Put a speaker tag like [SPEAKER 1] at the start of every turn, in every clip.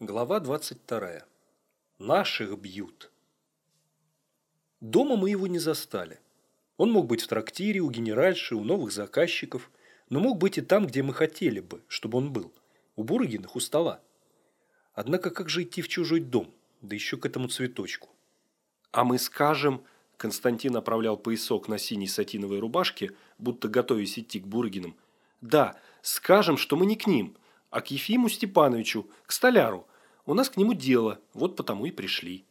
[SPEAKER 1] Глава 22. Наших бьют. Дома мы его не застали. Он мог быть в трактире, у генеральши, у новых заказчиков, но мог быть и там, где мы хотели бы, чтобы он был. У Бургиных, у стола. Однако как же идти в чужой дом, да еще к этому цветочку? А мы скажем... Константин оправлял поясок на синей сатиновой рубашке, будто готовясь идти к Бургиным. Да, скажем, что мы не к ним – а к Ефиму Степановичу, к столяру. У нас к нему дело, вот потому и пришли».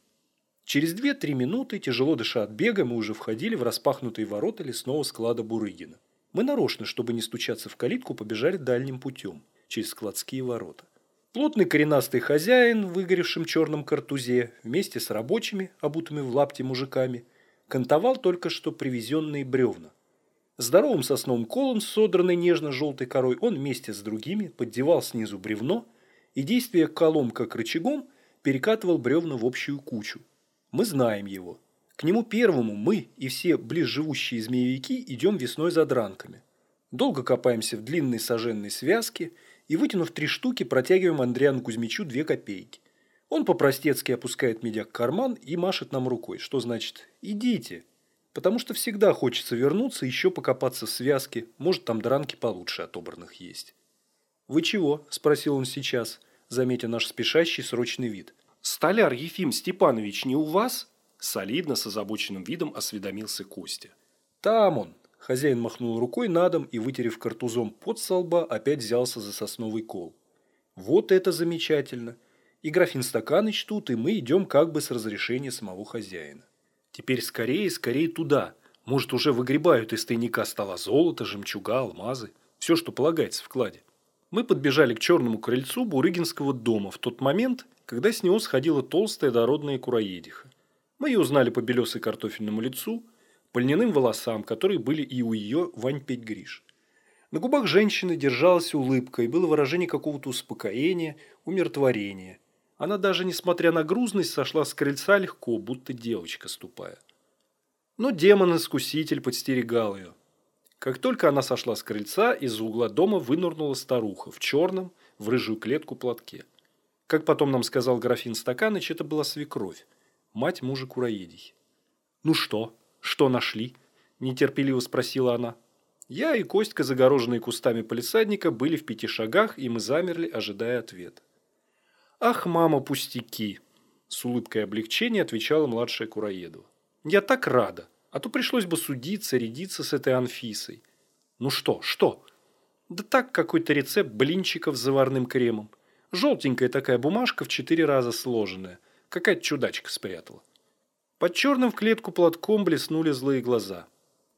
[SPEAKER 1] Через две-три минуты, тяжело дыша от бега, мы уже входили в распахнутые ворота лесного склада Бурыгина. Мы нарочно, чтобы не стучаться в калитку, побежали дальним путем, через складские ворота. Плотный коренастый хозяин в выгоревшем черном картузе, вместе с рабочими, обутыми в лапте мужиками, кантовал только что привезенные бревна – Здоровым сосновым колом с содранной нежно-желтой корой он вместе с другими поддевал снизу бревно и, действуя колом как рычагом, перекатывал бревна в общую кучу. Мы знаем его. К нему первому мы и все близживущие змеевики идем весной за дранками. Долго копаемся в длинной соженной связке и, вытянув три штуки, протягиваем Андриану Кузьмичу две копейки. Он по-простецки опускает медяк в карман и машет нам рукой, что значит «идите» потому что всегда хочется вернуться, еще покопаться в связке, может, там дранки получше отобранных есть. «Вы чего?» – спросил он сейчас, заметя наш спешащий срочный вид. «Столяр Ефим Степанович не у вас?» Солидно, с озабоченным видом осведомился Костя. «Там он!» – хозяин махнул рукой на дом и, вытерев картузом под со лба, опять взялся за сосновый кол. «Вот это замечательно! И графин Стаканыч тут, и мы идем как бы с разрешения самого хозяина». Теперь скорее, скорее туда. Может, уже выгребают из тайника стола золото, жемчуга, алмазы. Все, что полагается в кладе. Мы подбежали к черному крыльцу Бурыгинского дома в тот момент, когда с него сходила толстая дородная кураедиха. Мы ее узнали по белесой картофельному лицу, по льняным волосам, которые были и у ее Вань Петь Гриш. На губах женщины держалась улыбка, и было выражение какого-то успокоения, умиротворения. Она даже, несмотря на грузность, сошла с крыльца легко, будто девочка ступая. Но демон-искуситель подстерегал ее. Как только она сошла с крыльца, из угла дома вынырнула старуха в черном, в рыжую клетку платке. Как потом нам сказал графин Стаканыч, это была свекровь, мать мужа Кураедий. «Ну что? Что нашли?» – нетерпеливо спросила она. Я и Костька, загороженные кустами полисадника, были в пяти шагах, и мы замерли, ожидая ответа. «Ах, мама, пустяки!» С улыбкой облегчения отвечала младшая Кураедова. «Я так рада, а то пришлось бы судиться, рядиться с этой Анфисой. Ну что, что?» «Да так, какой-то рецепт блинчиков с заварным кремом. Желтенькая такая бумажка в четыре раза сложенная. Какая-то чудачка спрятала». Под черным в клетку платком блеснули злые глаза.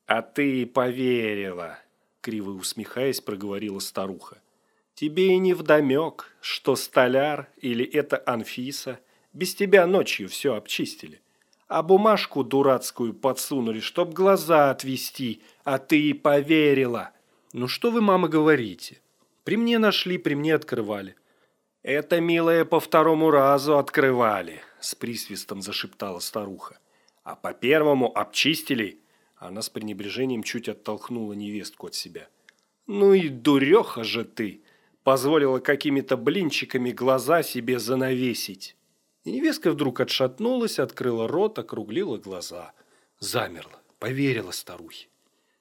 [SPEAKER 1] «А ты поверила!» Криво усмехаясь, проговорила старуха. Тебе и не вдомек, что столяр или это Анфиса без тебя ночью все обчистили. А бумажку дурацкую подсунули, чтоб глаза отвести, а ты и поверила. Ну что вы, мама, говорите? При мне нашли, при мне открывали. Это, милая, по второму разу открывали, с присвистом зашептала старуха. А по первому обчистили. Она с пренебрежением чуть оттолкнула невестку от себя. Ну и дуреха же ты! Позволила какими-то блинчиками глаза себе занавесить. И невестка вдруг отшатнулась, открыла рот, округлила глаза. Замерла, поверила старухе.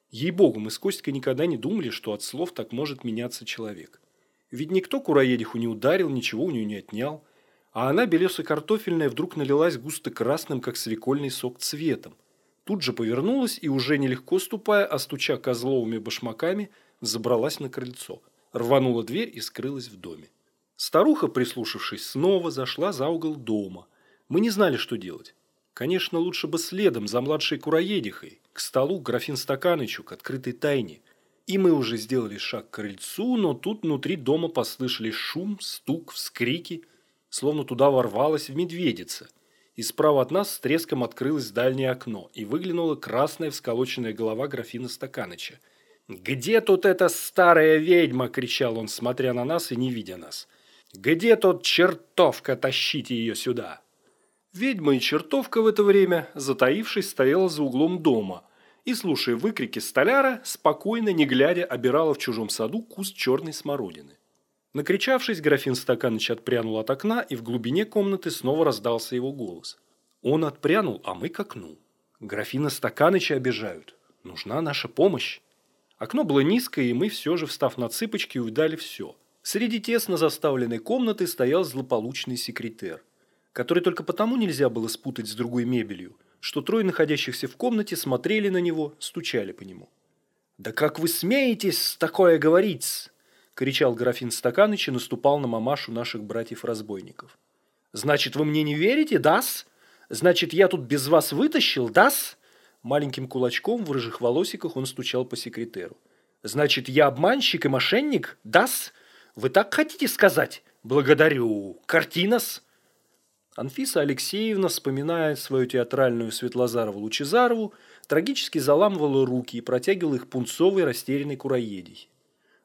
[SPEAKER 1] Ей-богу, мы с Костькой никогда не думали, что от слов так может меняться человек. Ведь никто кураедиху не ударил, ничего у нее не отнял. А она, белесо-картофельная, вдруг налилась густо-красным, как свекольный сок, цветом. Тут же повернулась и, уже нелегко ступая, а стуча козловыми башмаками, забралась на крыльцо – рванула дверь и скрылась в доме. Старуха, прислушавшись, снова зашла за угол дома. Мы не знали, что делать. Конечно, лучше бы следом за младшей кураедихой, к столу, графин Стаканычу, к открытой тайне. И мы уже сделали шаг к крыльцу, но тут внутри дома послышались шум, стук, вскрики, словно туда ворвалась в медведица. И справа от нас с треском открылось дальнее окно, и выглянула красная всколоченная голова графина Стаканыча – «Где тут эта старая ведьма?» – кричал он, смотря на нас и не видя нас. «Где тут чертовка? Тащите ее сюда!» Ведьма и чертовка в это время, затаившись, стояла за углом дома и, слушая выкрики столяра, спокойно, не глядя, обирала в чужом саду куст черной смородины. Накричавшись, графин Стаканыч отпрянул от окна, и в глубине комнаты снова раздался его голос. Он отпрянул, а мы к окну. Графина Стаканыча обижают. Нужна наша помощь. Окно было низкое, и мы все же, встав на цыпочки, увидали все. Среди тесно заставленной комнаты стоял злополучный секретер, который только потому нельзя было спутать с другой мебелью, что трое находящихся в комнате смотрели на него, стучали по нему. «Да как вы смеетесь такое говорить?» – кричал графин Стаканыч и наступал на мамашу наших братьев-разбойников. «Значит, вы мне не верите, дас? Значит, я тут без вас вытащил, дас?» Маленьким кулачком в рыжих волосиках он стучал по секретеру. «Значит, я обманщик и мошенник, дас? Вы так хотите сказать? Благодарю. Картинас?» Анфиса Алексеевна, вспоминая свою театральную Светлозарову-Лучезарову, трагически заламывала руки и протягивала их пунцовой растерянной кураедей.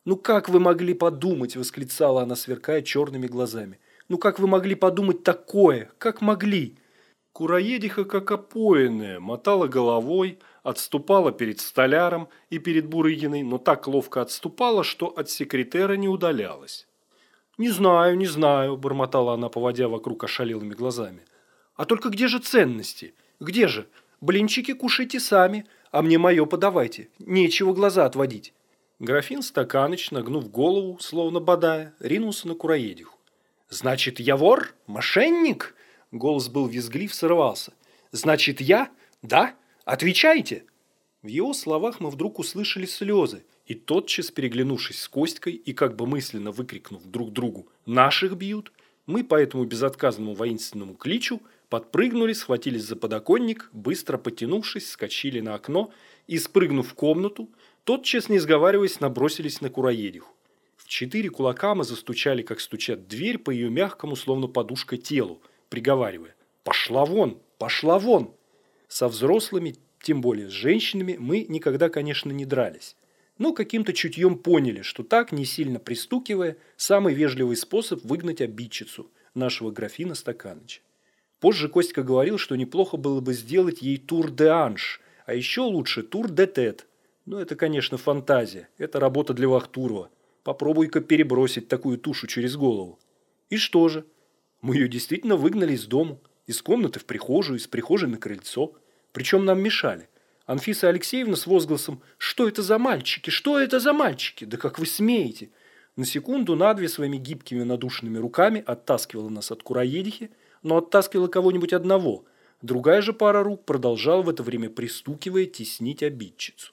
[SPEAKER 1] «Ну как вы могли подумать?» – восклицала она, сверкая черными глазами. «Ну как вы могли подумать такое? Как могли?»
[SPEAKER 2] Кураедиха, как опоенная, мотала головой, отступала перед столяром и перед Бурыгиной, но так ловко отступала, что от секретера не удалялась.
[SPEAKER 1] «Не знаю, не знаю», – бормотала она, поводя вокруг ошалелыми глазами. «А только где же ценности? Где же? Блинчики кушайте сами, а мне мое подавайте. Нечего глаза отводить». Графин Стаканыч, нагнув голову, словно бодая, ринулся на Кураедиху. «Значит, я вор? Мошенник?» Голос был визглив, срывался. «Значит, я? Да? Отвечайте!» В его словах мы вдруг услышали слезы, и тотчас, переглянувшись с Костькой и как бы мысленно выкрикнув друг другу «Наших бьют!», мы по этому безотказному воинственному кличу подпрыгнули, схватились за подоконник, быстро потянувшись, скочили на окно и, спрыгнув в комнату, тотчас, не сговариваясь, набросились на Кураедиху. В четыре кулака мы застучали, как стучат дверь по ее мягкому, словно подушка телу, приговаривая «Пошла вон! Пошла вон!». Со взрослыми, тем более с женщинами, мы никогда, конечно, не дрались но каким-то чутьем поняли, что так, не сильно пристукивая, самый вежливый способ выгнать обидчицу, нашего графина Стаканыча. Позже Костька говорил, что неплохо было бы сделать ей тур де анж, а еще лучше тур де тет. Но это, конечно, фантазия, это работа для Вахтурова. Попробуй-ка перебросить такую тушу через голову. И что же? Мы ее действительно выгнали из дому, из комнаты в прихожую, из прихожей на крыльцо. Причем нам мешали – Анфиса Алексеевна с возгласом «Что это за мальчики? Что это за мальчики? Да как вы смеете?» На секунду надве своими гибкими надушенными руками оттаскивала нас от кураедихи, но оттаскивала кого-нибудь одного. Другая же пара рук продолжала в это время пристукивая теснить обидчицу.